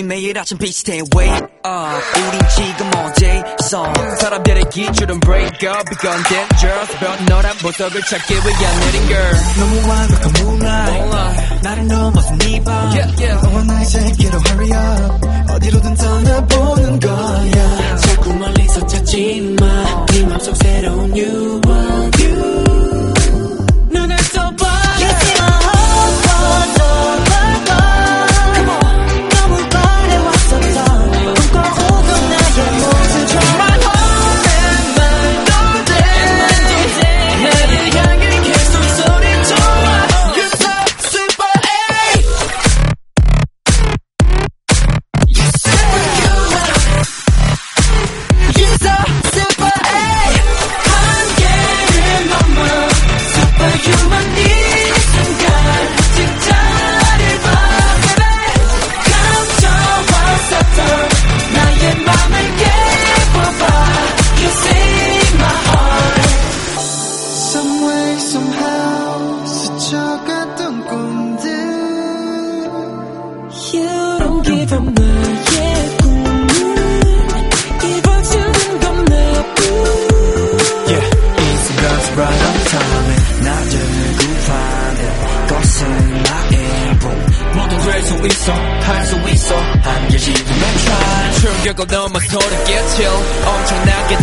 우리 매일 아침 비슷해 wake up 우린 지금 어제서 사람들의 기준은 break up 이건 dangerous 변 너란 보석을 찾기 위한 느린 girl 너무 완벽한 moonlight 나를 넘어서 네밤 너와 나의 제기로 hurry up 어디로든 다 수 있어 할수 있어 한 개씩은 try 충격을 넘어 소리 깨쳐 엄청나게